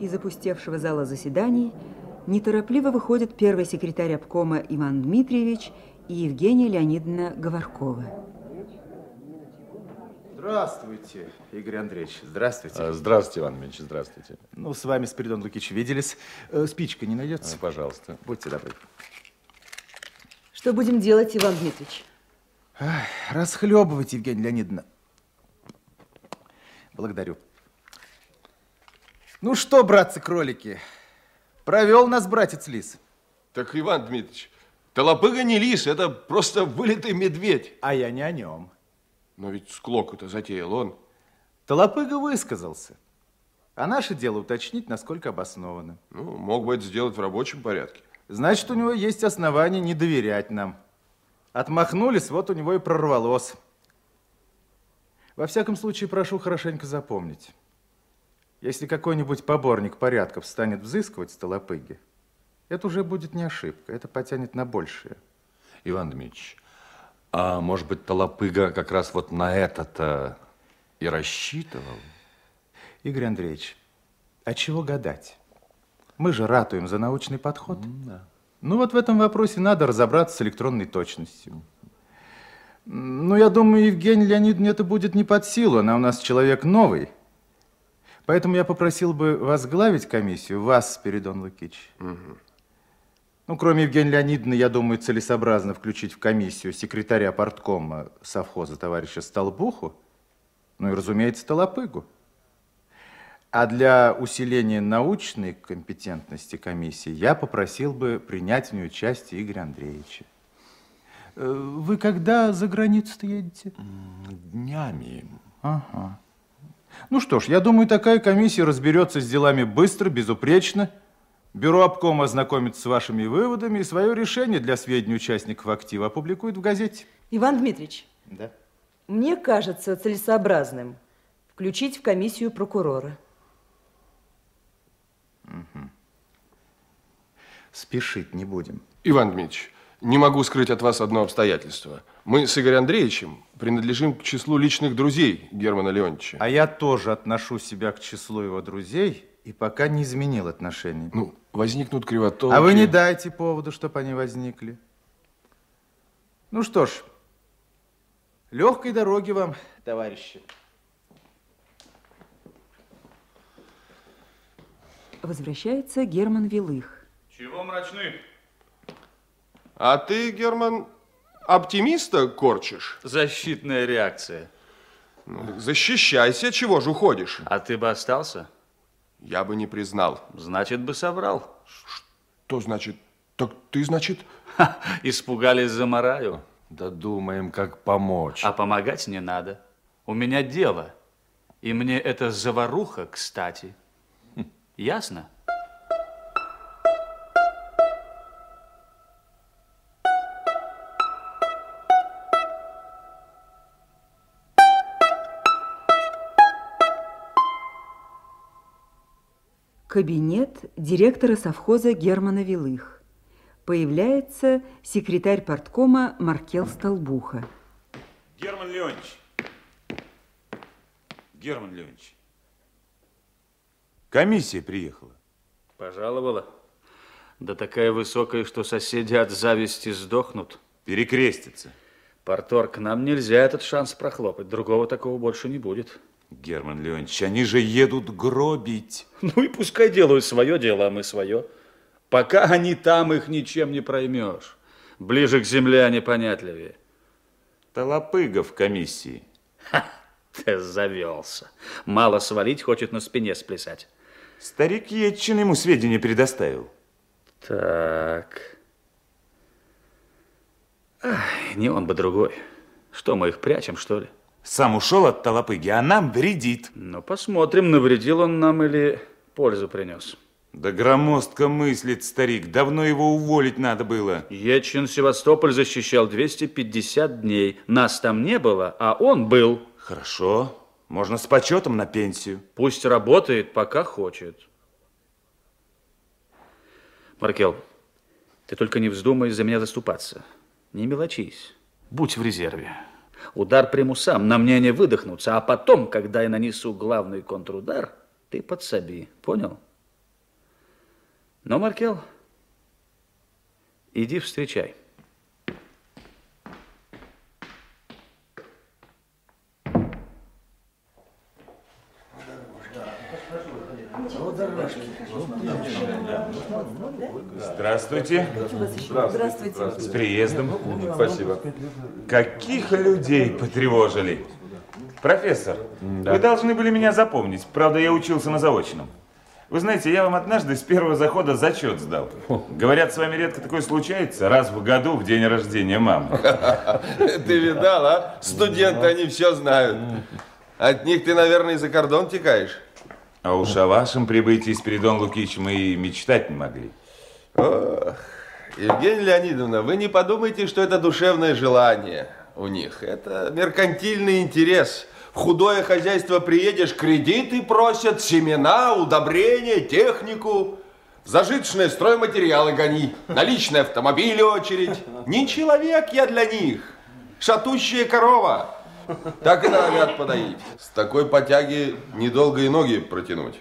Из опустевшего зала заседаний неторопливо выходят первый секретарь обкома Иван Дмитриевич и Евгения Леонидовна Говоркова. Здравствуйте, Игорь Андреевич. Здравствуйте. А, здравствуйте, Иван Ильич, здравствуйте. Ну, с вами, Спиридон Лукич, виделись. Э, спичка не найдется? А, пожалуйста. Будьте добры. Что будем делать, Иван Дмитриевич? Ай, расхлебывайте, Евгения Леонидовна. Благодарю. Ну что, братцы-кролики, провел нас братец Лис. Так, Иван Дмитриевич, Толопыга не лис, это просто вылитый медведь. А я не о нем. Но ведь склоку-то затеял он. Толопыга высказался. А наше дело уточнить, насколько обосновано. Ну, мог бы это сделать в рабочем порядке. Значит, у него есть основания не доверять нам. Отмахнулись, вот у него и прорвалось. Во всяком случае, прошу хорошенько запомнить. Если какой-нибудь поборник порядков станет взыскивать с толопыги, это уже будет не ошибка, это потянет на большее. Иван Дмитриевич, а может быть, Толопыга как раз вот на это-то и рассчитывал? Игорь Андреевич, а чего гадать? Мы же ратуем за научный подход. Да. Ну вот в этом вопросе надо разобраться с электронной точностью. Ну, я думаю, Евгений Леонидовне это будет не под силу, она у нас человек новый. Поэтому я попросил бы возглавить комиссию, вас, Спиридон Лукич. Угу. Ну, кроме Евгения Леонидовны, я думаю, целесообразно включить в комиссию секретаря порткома совхоза товарища Столбуху, ну и, разумеется, Толопыгу. А для усиления научной компетентности комиссии я попросил бы принять в нее участие Игоря Андреевича. Э, вы когда за границу-то едете? Днями. Ага. Ну что ж, я думаю, такая комиссия разберется с делами быстро, безупречно. Бюро обкома ознакомится с вашими выводами и свое решение для сведения участников актива опубликует в газете. Иван Дмитриевич. Да. Мне кажется целесообразным включить в комиссию прокурора. Угу. Спешить не будем. Иван Дмитриевич, не могу скрыть от вас одно обстоятельство. Мы с Игорем Андреевичем принадлежим к числу личных друзей Германа Леонтьевича. А я тоже отношу себя к числу его друзей и пока не изменил отношений. Ну, возникнут кривотолки. А вы не дайте повода, чтобы они возникли. Ну что ж, легкой дороги вам, товарищи. Возвращается Герман Вилых. Чего мрачны? А ты, Герман, оптимиста корчишь? Защитная реакция. Ну, защищайся, чего же уходишь? А ты бы остался? Я бы не признал. Значит, бы соврал. Что значит? Так ты, значит... Ха, испугались за Мараю. Да думаем, как помочь. А помогать не надо. У меня дело. И мне это заваруха, кстати. Ясно? Кабинет директора совхоза Германа Вилых. Появляется секретарь порткома Маркел Столбуха. Герман Леонидович. Герман Леонидович. Комиссия приехала. Пожаловала. Да такая высокая, что соседи от зависти сдохнут. Перекрестится. Портор, к нам нельзя этот шанс прохлопать. Другого такого больше не будет. Герман Леонидович, они же едут гробить. Ну и пускай делают свое дело, а мы свое. Пока они там, их ничем не проймешь. Ближе к земле они понятливее. Толопыга в комиссии. Ха, ты завелся. Мало свалить, хочет на спине сплясать. Старик Етчин ему сведения предоставил. Так. Ах, не он бы другой. Что, мы их прячем, что ли? Сам ушел от Толопыги, а нам вредит. Ну, посмотрим, навредил он нам или пользу принес. Да громоздко мыслит старик. Давно его уволить надо было. Ечин Севастополь защищал 250 дней. Нас там не было, а он был. Хорошо. Можно с почетом на пенсию. Пусть работает, пока хочет. Маркел, ты только не вздумай за меня заступаться. Не мелочись. Будь в резерве. Удар приму сам, на мне не выдохнуться. А потом, когда я нанесу главный контрудар, ты подсоби. Понял? Но, Маркел, иди встречай. Здравствуйте. Здравствуйте. С приездом. Спасибо. Каких людей потревожили? Профессор, вы должны были меня запомнить. Правда, я учился на заочном. Вы знаете, я вам однажды с первого захода зачет сдал. Говорят, с вами редко такое случается, раз в году, в день рождения мамы. Ты видал, а? Студенты, они все знают. От них ты, наверное, за кордон текаешь. А уж о вашем прибытии, Спиридон Лукич, мы и мечтать не могли. Ох, Евгения Леонидовна, вы не подумайте, что это душевное желание у них. Это меркантильный интерес. В худое хозяйство приедешь, кредиты просят, семена, удобрения, технику. Зажиточные стройматериалы гони, на личные автомобили очередь. Не человек я для них, шатущая корова. Так и норовят подоить. С такой потяги недолго и ноги протянуть.